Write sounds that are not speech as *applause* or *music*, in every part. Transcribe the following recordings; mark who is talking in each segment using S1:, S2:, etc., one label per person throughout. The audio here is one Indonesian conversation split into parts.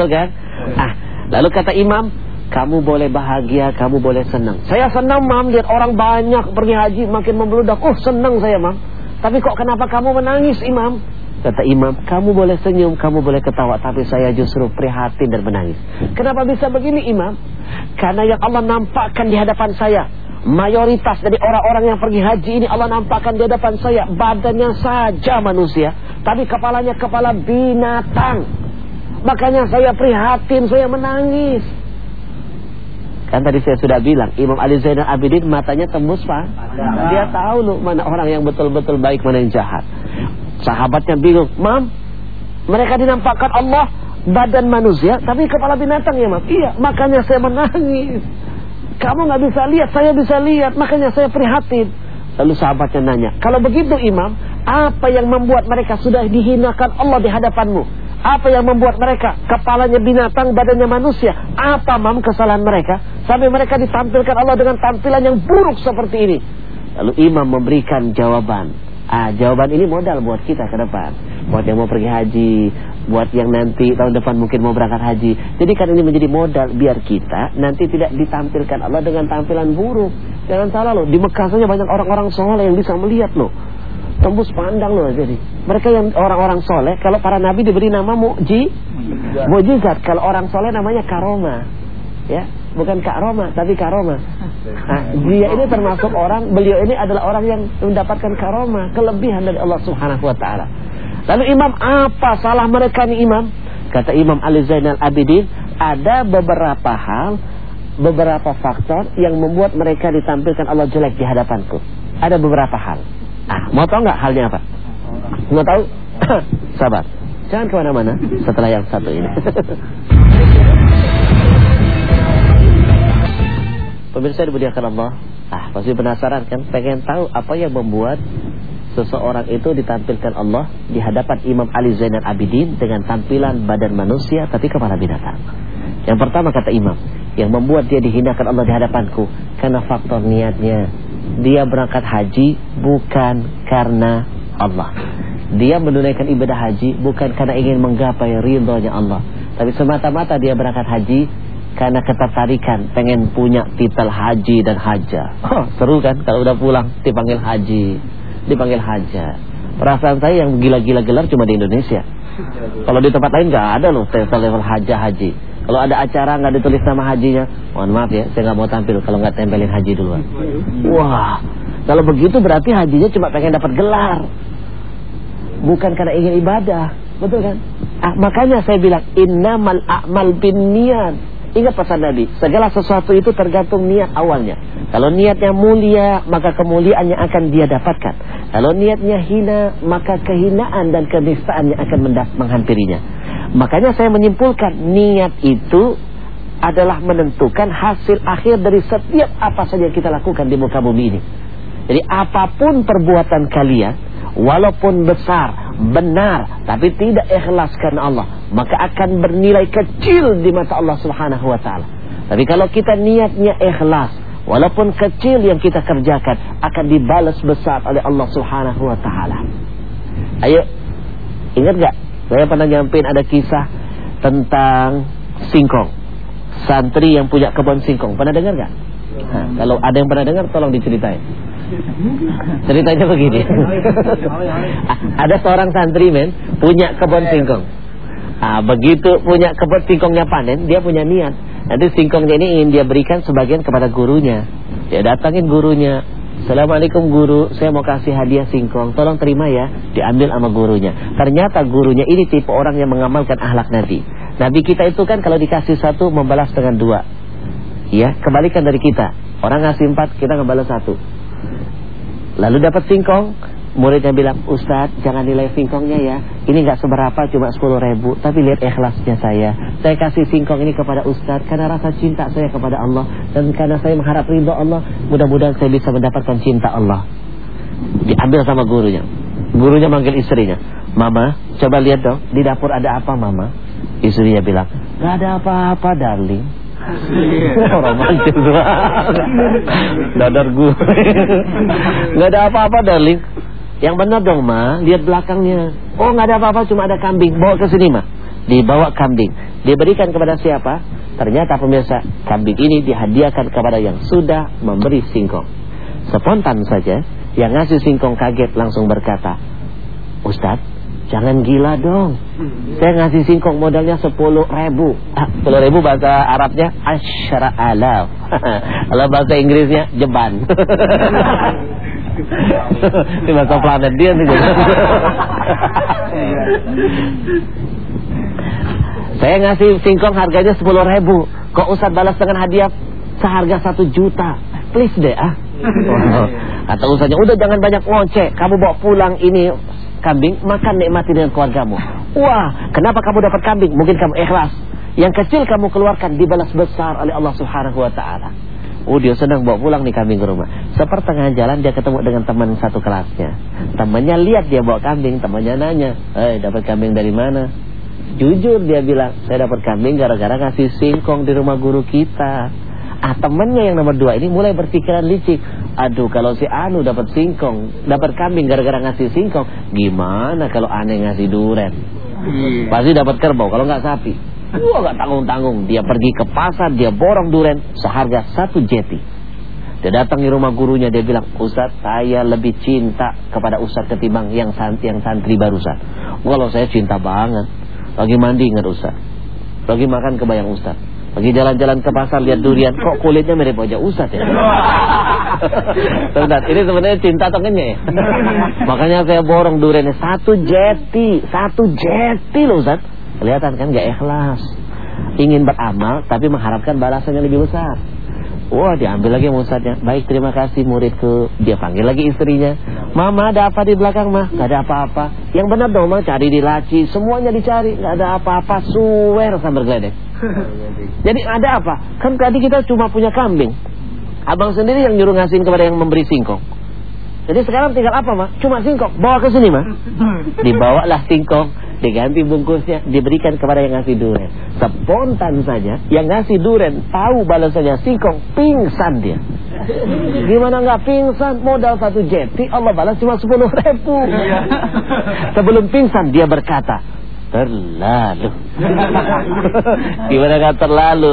S1: Betul kan? Ah, lalu kata imam, kamu boleh bahagia, kamu boleh senang. Saya senang, mam, lihat orang banyak pergi haji makin membludak. Oh, senang saya, mam. Tapi kok kenapa kamu menangis, imam? Kata imam, kamu boleh senyum, kamu boleh ketawa, tapi saya justru prihatin dan menangis. Kenapa bisa begini, imam? Karena yang Allah nampakkan di hadapan saya, mayoritas dari orang-orang yang pergi haji ini Allah nampakkan di hadapan saya, badannya saja manusia, tapi kepalanya kepala binatang. Makanya saya prihatin, saya menangis. Kan tadi saya sudah bilang, Imam Ali Zainal Abidin matanya tembus, Pak. Dia tahu loh mana orang yang betul-betul baik, mana yang jahat. Sahabatnya bingung, Mam, mereka dinampakkan Allah badan manusia, tapi kepala binatang ya, Mam. Iya, makanya saya menangis. Kamu nggak bisa lihat, saya bisa lihat, makanya saya prihatin. Lalu sahabatnya nanya, kalau begitu Imam, apa yang membuat mereka sudah dihinakan Allah di hadapanmu? Apa yang membuat mereka kepalanya binatang, badannya manusia? Apa mam kesalahan mereka? Sampai mereka ditampilkan Allah dengan tampilan yang buruk seperti ini. Lalu imam memberikan jawaban. Ah, jawaban ini modal buat kita ke depan. Buat yang mau pergi haji, buat yang nanti tahun depan mungkin mau berangkat haji. Jadi kan ini menjadi modal biar kita nanti tidak ditampilkan Allah dengan tampilan buruk. Jangan salah loh, di Mekah saja banyak orang-orang soleh yang bisa melihat loh tembus pandang loh jadi. Mereka yang orang-orang soleh, kalau para nabi diberi nama muji, mujizat. Kalau orang soleh namanya karoma, ya, bukan karoma tapi karoma. Nah, dia ini termasuk orang, beliau ini adalah orang yang mendapatkan karoma, kelebihan dari Allah Subhanahu Wa Taala. Lalu Imam apa salah mereka nih Imam? Kata Imam Ali Zainal Abidin, ada beberapa hal, beberapa faktor yang membuat mereka ditampilkan Allah jelek di hadapanku. Ada beberapa hal. Ah, mau tahu nggak halnya apa? Mau tahu? *coughs* Sabar. Jangan ke mana-mana setelah yang satu ini. *coughs* Pemirsa dimuliakan Allah. Ah, pasti penasaran kan? Pengen tahu apa yang membuat seseorang itu ditampilkan Allah di hadapan Imam Ali Zainal Abidin dengan tampilan badan manusia tapi kepala binatang. Yang pertama kata Imam, yang membuat dia dihinakan Allah di hadapanku karena faktor niatnya dia berangkat haji bukan karena Allah. Dia menunaikan ibadah haji bukan karena ingin menggapai ridhonya Allah. Tapi semata-mata dia berangkat haji karena ketertarikan pengen punya titel haji dan haja. Oh, seru kan kalau udah pulang dipanggil haji, dipanggil haja. Perasaan saya yang gila-gila gelar cuma di Indonesia. Kalau di tempat lain nggak ada loh titel level haja haji. Kalau ada acara nggak ditulis nama hajinya, mohon maaf ya, saya nggak mau tampil kalau nggak tempelin haji duluan. Wah, kalau begitu berarti hajinya cuma pengen dapat gelar, bukan karena ingin ibadah, betul kan? Ah, makanya saya bilang innamal a'mal bin niat. Ingat pesan Nabi, segala sesuatu itu tergantung niat awalnya. Kalau niatnya mulia, maka kemuliaan yang akan dia dapatkan. Kalau niatnya hina, maka kehinaan dan kenistaan yang akan menghampirinya. Makanya saya menyimpulkan niat itu adalah menentukan hasil akhir dari setiap apa saja kita lakukan di muka bumi ini. Jadi apa pun perbuatan kalian, walaupun besar, benar, tapi tidak ikhlas karena Allah, maka akan bernilai kecil di mata Allah Subhanahu wa taala. Tapi kalau kita niatnya ikhlas, walaupun kecil yang kita kerjakan akan dibalas besar oleh Allah Subhanahu wa taala. Ayo, ingat gak saya pernah nyampein ada kisah tentang singkong. Santri yang punya kebun singkong. Pernah dengar gak? Nah, kalau ada yang pernah dengar tolong diceritain. Ceritanya begini. *laughs* ada seorang santri men punya kebun singkong. Ah, begitu punya kebun singkongnya panen, dia punya niat. Nanti singkongnya ini ingin dia berikan sebagian kepada gurunya. Dia datangin gurunya, Assalamualaikum guru, saya mau kasih hadiah singkong, tolong terima ya. Diambil sama gurunya. Ternyata gurunya ini tipe orang yang mengamalkan ahlak Nabi. Nabi kita itu kan kalau dikasih satu membalas dengan dua. Ya, kebalikan dari kita. Orang ngasih empat, kita ngebalas satu. Lalu dapat singkong, Muridnya bilang, Ustadz jangan nilai singkongnya ya Ini gak seberapa cuma 10 ribu Tapi lihat ikhlasnya saya Saya kasih singkong ini kepada Ustadz Karena rasa cinta saya kepada Allah Dan karena saya mengharap ridho Allah Mudah-mudahan saya bisa mendapatkan cinta Allah. Diambil sama gurunya. Gurunya manggil istrinya. Mama, coba lihat dong Di dapur ada apa mama? Istrinya bilang, gak ada apa-apa darling. *laughs* Romantis dadar gue nggak ada apa-apa darling. Yang benar dong ma, lihat belakangnya. Oh nggak ada apa-apa, cuma ada kambing. Bawa ke sini ma. Dibawa kambing. Diberikan kepada siapa? Ternyata pemirsa, kambing ini dihadiahkan kepada yang sudah memberi singkong. Spontan saja, yang ngasih singkong kaget langsung berkata, Ustadz, jangan gila dong. Saya ngasih singkong modalnya 10 ribu. Ah, 10 ribu bahasa Arabnya asyara alaf. *laughs* Kalau bahasa Inggrisnya jeban. *laughs* Ini bahasa planet dia nih. Saya ngasih singkong harganya 10 ribu. Kok Ustadz balas dengan hadiah seharga 1 juta? Please deh ah. Kata Ustadznya, udah jangan banyak ngoceh. Kamu bawa pulang ini kambing, makan nikmati dengan keluargamu. Wah, kenapa kamu dapat kambing? Mungkin kamu ikhlas. Yang kecil kamu keluarkan dibalas besar oleh Allah Subhanahu wa taala. Oh dia senang bawa pulang nih kambing ke rumah Sepertengahan jalan dia ketemu dengan teman satu kelasnya Temannya lihat dia bawa kambing Temannya nanya Eh dapat kambing dari mana Jujur dia bilang Saya dapat kambing gara-gara ngasih singkong di rumah guru kita. Ah temannya yang nomor dua ini mulai berpikiran licik. Aduh kalau si Anu dapat singkong Dapat kambing gara-gara ngasih singkong Gimana kalau aneh ngasih duren? Iya. Pasti dapat kerbau kalau nggak sapi. Wah gak tanggung-tanggung. Dia pergi ke pasar Dia borong duren Seharga satu jeti. Dia datang di rumah gurunya Dia bilang Ustaz saya lebih cinta Kepada Ustaz ketimbang yang santri, yang santri barusan. Walau saya cinta banget Lagi mandi ingat Ustaz. Lagi makan kebayang Ustaz. Lagi jalan-jalan ke pasar lihat durian Kok kulitnya mirip wajah Ustaz ya? *laughs* Ustaz ini sebenarnya cinta atau ya? *laughs* Makanya saya borong duriannya. Satu jeti Satu jeti loh Ustaz. Kelihatan kan? Gak ikhlas. Ingin beramal tapi mengharapkan balasan yang lebih besar. Wah diambil lagi ustadznya Baik terima kasih muridku Dia panggil lagi istrinya. Mama ada apa di belakang mah Gak ada apa-apa. Yang benar dong mah cari di laci. Semuanya dicari. Gak ada apa-apa. Suwer sambil geledek. *laughs* Jadi ada apa? Kan tadi kita cuma punya kambing. Abang sendiri yang nyuruh ngasihin kepada yang memberi singkong Jadi sekarang tinggal apa mah Cuma singkong Bawa ke sini mah *laughs* Dibawalah singkong diganti bungkusnya, diberikan kepada yang ngasih duren. Spontan saja, yang ngasih duren tahu balasannya singkong, pingsan dia. Gimana nggak pingsan? Modal satu jeti, Allah balas cuma sepuluh ribu. Iya. Sebelum pingsan dia berkata, Terlalu. *laughs* Gimana kan terlalu?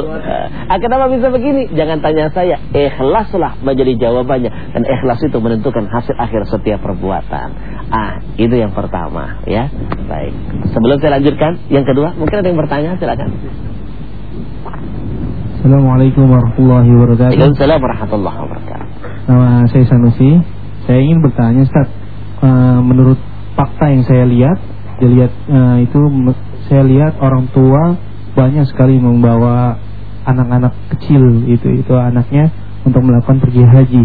S1: Ah, Kenapa bisa begini? Jangan tanya saya. Ikhlaslah menjadi jawabannya. Dan ikhlas itu menentukan hasil akhir setiap perbuatan. Ah itu yang pertama ya. Baik. Sebelum saya lanjutkan Yang kedua Mungkin ada yang bertanya silakan.
S2: Assalamualaikum warahmatullahi wabarakatuh.
S1: Waalaikumsalam warahmatullahi wabarakatuh.
S2: Nama saya Sanusi. Saya ingin bertanya Ustaz. Uh, Menurut fakta yang saya lihat dilihat uh, itu saya lihat orang tua banyak sekali membawa anak-anak kecil itu itu anaknya untuk melakukan pergi haji.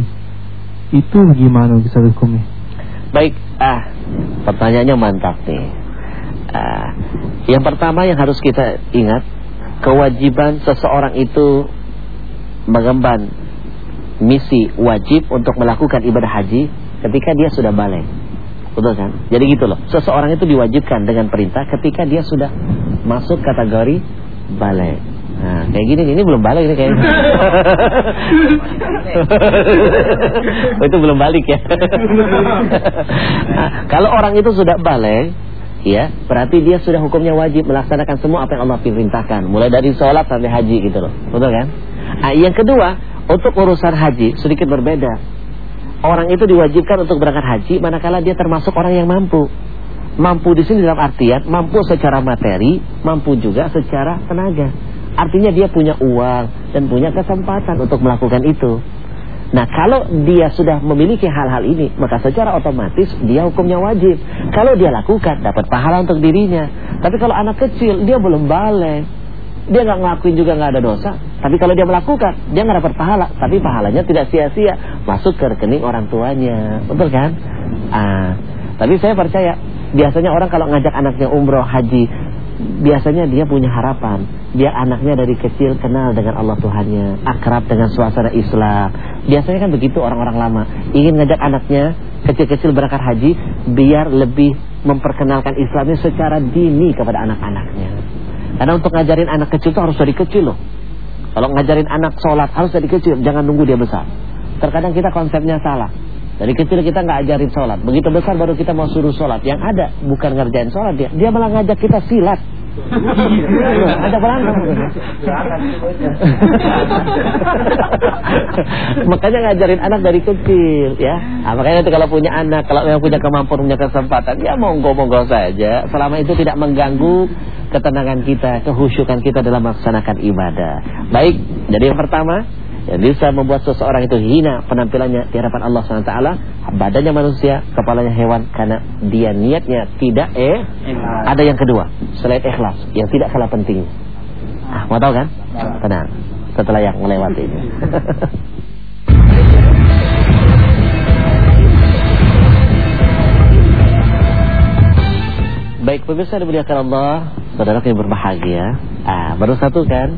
S2: Itu gimana bisa hukumnya
S1: baik ah pertanyaannya mantap nih. Ah, yang pertama yang harus kita ingat kewajiban seseorang itu mengemban misi wajib untuk melakukan ibadah haji ketika dia sudah balik Betul kan? Jadi gitu loh. Seseorang itu diwajibkan dengan perintah ketika dia sudah masuk kategori balik. Nah, kayak gini ini belum balik ini kayaknya. *laughs* oh, itu belum balik ya. *laughs* nah, kalau orang itu sudah balik, ya, berarti dia sudah hukumnya wajib melaksanakan semua apa yang Allah perintahkan, mulai dari sholat sampai haji gitu loh. Betul kan? Nah, yang kedua, untuk urusan haji sedikit berbeda orang itu diwajibkan untuk berangkat haji manakala dia termasuk orang yang mampu. Mampu di sini dalam artian mampu secara materi, mampu juga secara tenaga. Artinya dia punya uang dan punya kesempatan untuk melakukan itu. Nah kalau dia sudah memiliki hal-hal ini Maka secara otomatis dia hukumnya wajib Kalau dia lakukan dapat pahala untuk dirinya Tapi kalau anak kecil dia belum balik dia nggak ngelakuin juga nggak ada dosa. Tapi kalau dia melakukan, dia nggak dapat pahala. Tapi pahalanya tidak sia-sia masuk ke rekening orang tuanya, betul kan? Ah, tapi saya percaya biasanya orang kalau ngajak anaknya umroh haji, biasanya dia punya harapan. Dia anaknya dari kecil kenal dengan Allah Tuhannya, akrab dengan suasana Islam. Biasanya kan begitu orang-orang lama, ingin ngajak anaknya kecil-kecil berangkat haji biar lebih memperkenalkan Islamnya secara dini kepada anak-anaknya. Karena untuk ngajarin anak kecil itu harus dari kecil loh. Kalau ngajarin anak sholat harus dari kecil, jangan nunggu dia besar. Terkadang kita konsepnya salah. Dari kecil kita nggak ajarin sholat. Begitu besar baru kita mau suruh sholat. Yang ada bukan ngerjain sholat dia. Dia malah ngajak kita silat. *laughs* Ada berantem. *laughs* makanya ngajarin anak dari kecil ya. Nah, makanya nanti kalau punya anak, kalau yang punya kemampuan, punya kesempatan, ya monggo-monggo saja. Selama itu tidak mengganggu ketenangan kita, kehusyukan kita dalam melaksanakan ibadah. Baik, jadi yang pertama yang bisa membuat seseorang itu hina penampilannya di hadapan Allah SWT badannya manusia, kepalanya hewan karena dia niatnya tidak eh ada yang kedua selain ikhlas yang tidak kalah penting ah, mau tahu kan? tenang setelah yang melewati *laughs* Baik pemirsa dimuliakan Allah Saudara yang berbahagia. Ah, Baru satu kan?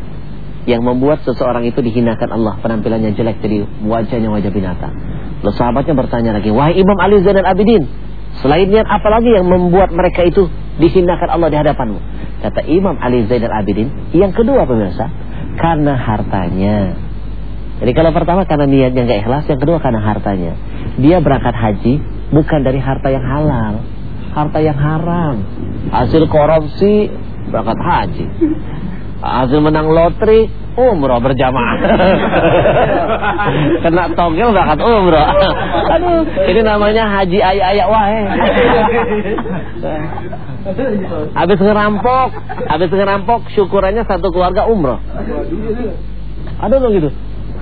S1: Yang membuat seseorang itu dihinakan Allah. Penampilannya jelek jadi wajahnya wajah binatang. Lalu sahabatnya bertanya lagi Wahai Imam Ali Zainal Abidin Selainnya apa lagi yang membuat mereka itu Dihinakan Allah di hadapanmu? Kata Imam Ali Zainal Abidin Yang kedua pemirsa Karena hartanya. Jadi kalau pertama karena niatnya nggak ikhlas Yang kedua karena hartanya. Dia berangkat haji Bukan dari harta yang halal harta yang haram. Hasil korupsi berangkat haji. Hasil menang lotre umroh berjamaah. *laughs* Kena togel berangkat umroh. Aduh ini namanya haji ayak-ayak wae habis ngerampok habis ngerampok syukurannya satu keluarga umroh. Ada loh gitu.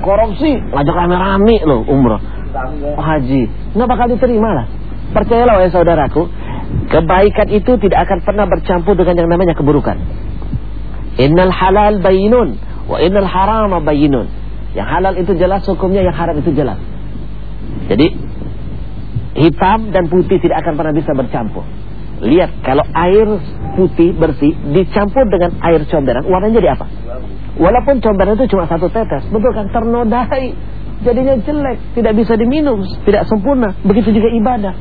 S1: Korupsi ngajak rame-rame loh umroh. Haji nggak bakal diterima lah? Percayalah ya saudaraku Kebaikan itu tidak akan pernah bercampur dengan yang namanya keburukan. Innal halal bayinun wa innal harama bayinun. Yang halal itu jelas hukumnya, yang haram itu jelas. Jadi hitam dan putih tidak akan pernah bisa bercampur. Lihat kalau air putih bersih dicampur dengan air comberan, warnanya jadi apa? Walaupun comberan itu cuma satu tetes, betul kan? Ternodai, jadinya jelek, tidak bisa diminum, tidak sempurna. Begitu juga ibadah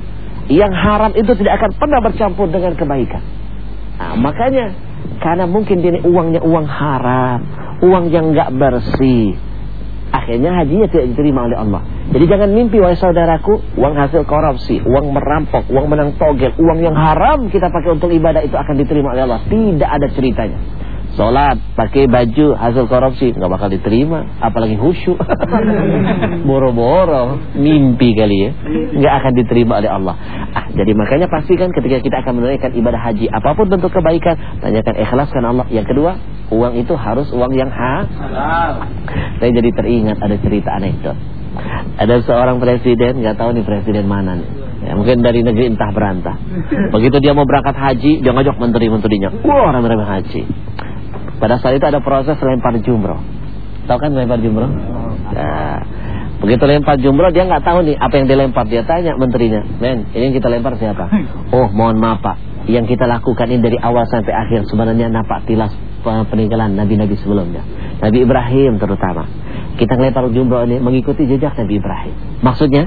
S1: yang haram itu tidak akan pernah bercampur dengan kebaikan. Nah, makanya karena mungkin dia uangnya uang haram, uang yang enggak bersih. Akhirnya hajinya tidak diterima oleh Allah. Jadi jangan mimpi wahai saudaraku, uang hasil korupsi, uang merampok, uang menang togel, uang yang haram kita pakai untuk ibadah itu akan diterima oleh Allah. Tidak ada ceritanya. Sholat, pakai baju, hasil korupsi nggak bakal diterima. Apalagi khusyuk. *laughs* Boro-boro. Mimpi kali ya. Nggak akan diterima oleh Allah. Ah, Jadi makanya pastikan ketika kita akan menunaikan ibadah haji Apa pun bentuk kebaikan Tanyakan ikhlaskan Allah. Yang kedua, uang itu harus uang yang ha Saya jadi teringat ada cerita anekdot. Ada seorang presiden nggak tahu nih presiden mana nih. Ya, Mungkin dari negeri entah berantah. Begitu dia mau berangkat haji Dia ngajak menteri-menterinya. Wah rame-rame haji pada saat itu ada proses lempar jumroh. Tahu kan lempar jumroh? Nah, begitu lempar jumroh dia nggak tahu nih apa yang dilempar. Dia tanya menterinya, "Men, ini yang kita lempar siapa?" "Oh, mohon maaf, Pak. Yang kita lakukan ini dari awal sampai akhir sebenarnya napak tilas peninggalan nabi-nabi sebelumnya. Nabi Ibrahim terutama. Kita ngelempar jumroh ini mengikuti jejak Nabi Ibrahim. Maksudnya,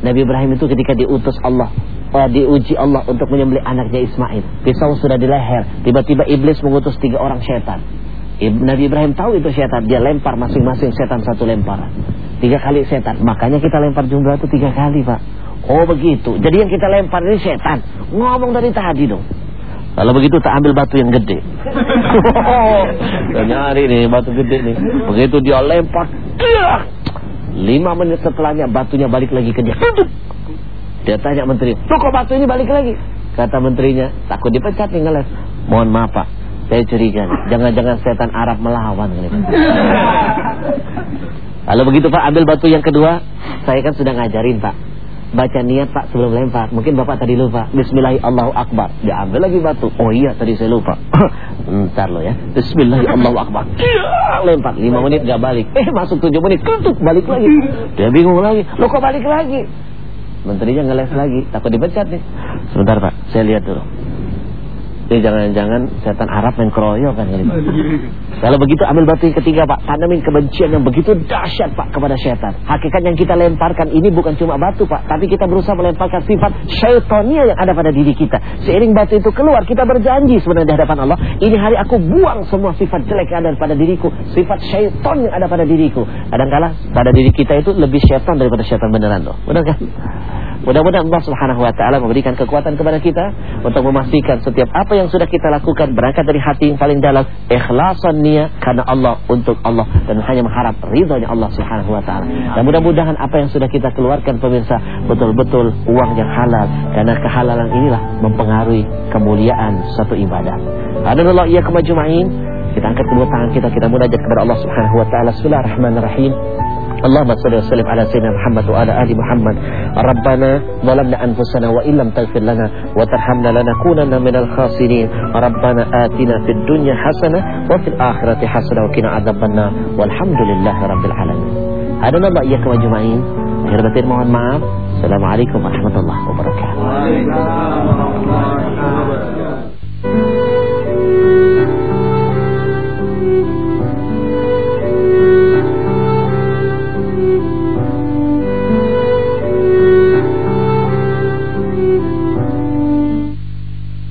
S1: Nabi Ibrahim itu ketika diutus Allah uh, diuji Allah untuk menyembelih anaknya Ismail. Pisau sudah di leher. Tiba-tiba iblis mengutus tiga orang setan. Nabi Ibrahim tahu itu setan. Dia lempar masing-masing setan satu lemparan. Tiga kali setan. Makanya kita lempar jumlah itu tiga kali Pak. Oh begitu. Jadi yang kita lempar ini setan. Ngomong dari tadi dong. Kalau begitu tak ambil batu yang gede. *laughs* nyari nih batu gede nih. Begitu dia lempar. Lima menit setelahnya batunya balik lagi ke dia. Dia tanya menteri, tuh kok batu ini balik lagi? Kata menterinya, takut dipecat nih ngeles. Mohon maaf pak, saya curiga Jangan-jangan setan Arab melawan. Lalu *laughs* begitu pak, ambil batu yang kedua. Saya kan sudah ngajarin pak. Baca niat pak sebelum lempar. Mungkin bapak tadi lupa. Bismillahirrahmanirrahim. Dia ambil lagi batu. Oh iya tadi saya lupa. *laughs* Ntar lo ya. Bismillahirrahmanirrahim. Lempar. Lima menit gak balik. Eh masuk tujuh menit. Tutup balik lagi. *laughs* Dia bingung lagi. Lo kok balik lagi? Menterinya ngeles lagi, takut dipecat nih. Sebentar Pak, saya lihat dulu. Ini jangan-jangan setan Arab main keroyok kan ini. Kalau begitu ambil batu yang ketiga Pak, tanamin kebencian yang begitu dahsyat Pak kepada setan. Hakikat yang kita lemparkan ini bukan cuma batu Pak, tapi kita berusaha melemparkan sifat syaitonia yang ada pada diri kita. Seiring batu itu keluar, kita berjanji sebenarnya di hadapan Allah, ini hari aku buang semua sifat jelek yang ada pada diriku, sifat syaiton yang ada pada diriku. Kadang-kala pada diri kita itu lebih syaitan daripada syaitan beneran loh. Benar kan? Mudah-mudahan Allah Subhanahu wa taala memberikan kekuatan kepada kita untuk memastikan setiap apa yang sudah kita lakukan berangkat dari hati yang paling dalam, ikhlasan niat karena Allah untuk Allah dan hanya mengharap ridhonya Allah Subhanahu wa taala. Dan mudah-mudahan apa yang sudah kita keluarkan pemirsa betul-betul uang yang halal karena kehalalan inilah mempengaruhi kemuliaan satu ibadah. Alhamdulillah iya kemajumain. Kita angkat kedua tangan kita kita munajat kepada Allah Subhanahu wa taala. Bismillahirrahmanirrahim. Allahumma salli ala sayyidina Muhammad wa ala ali Muhammad. Rabbana zalamna anfusana wa illam taghfir lana wa tarhamna. Rabbana atina fid dunya حسنة wa fil akhirati hasanah wa qina adzabannar. Walhamdulillahi rabbil alamin. Hadana ma iyyakum mohon maaf. Assalamualaikum warahmatullahi wabarakatuh.